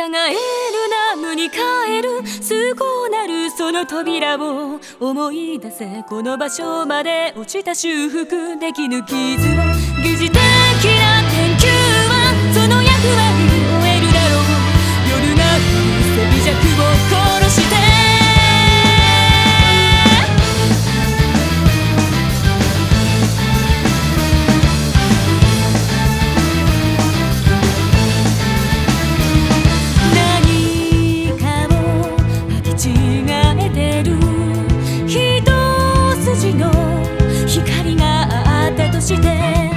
従えるなのに帰る。崇高なるその扉を思い出せ。この場所まで落ちた修復。できぬ傷は疑似的な研究はその役割盾として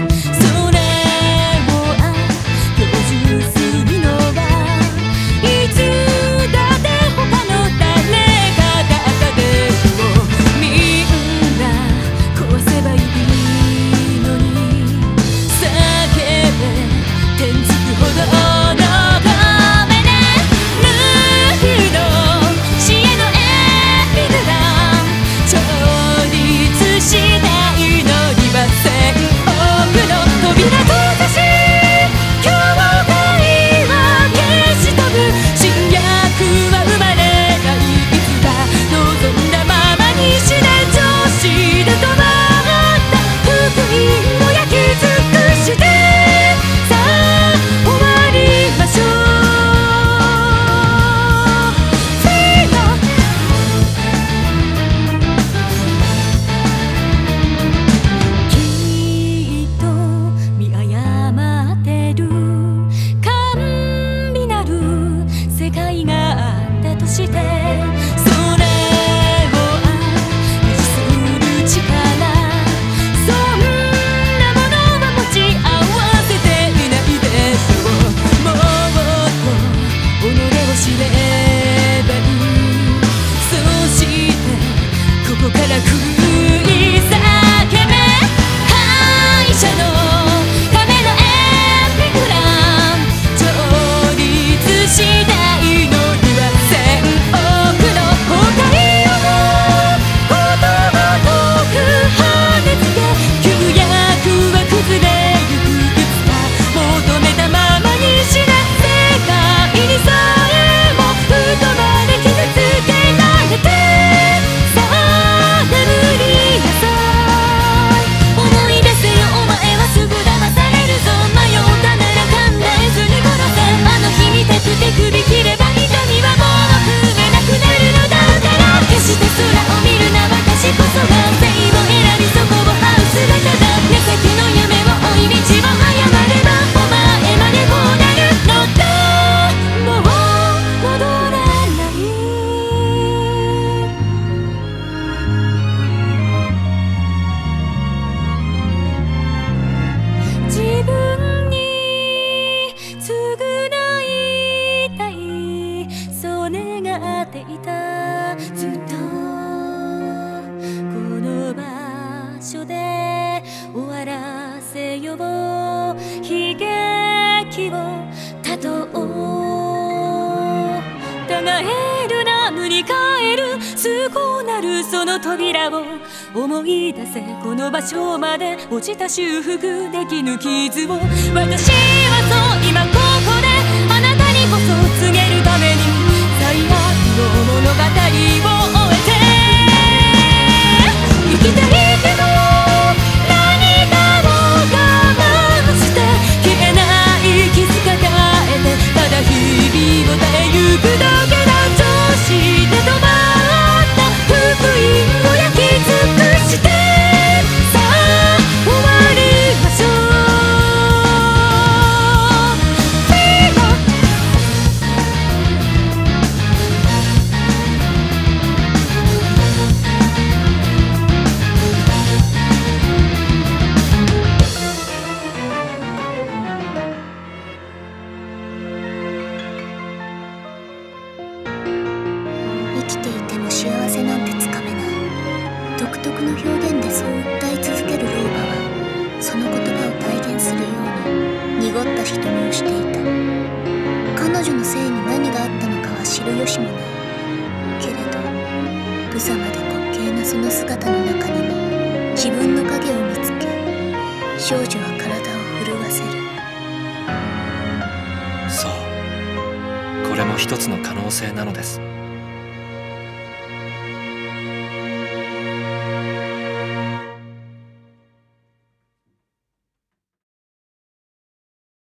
空を見るな私こそが悲劇をたとう互えるなムにえる崇高なるその扉を思い出せこの場所まで落ちた修復できぬ傷を私はそう今ここ幸せなんてつかめない独特の表現でそう訴え続ける老婆はその言葉を体現するように濁った瞳をしていた。彼女のせいに何があったのかは知る由もないけれど無様で滑稽なその姿の中にも自分の影を見つけ少女は体を震わせる。そう。これも一つの可能性なのです。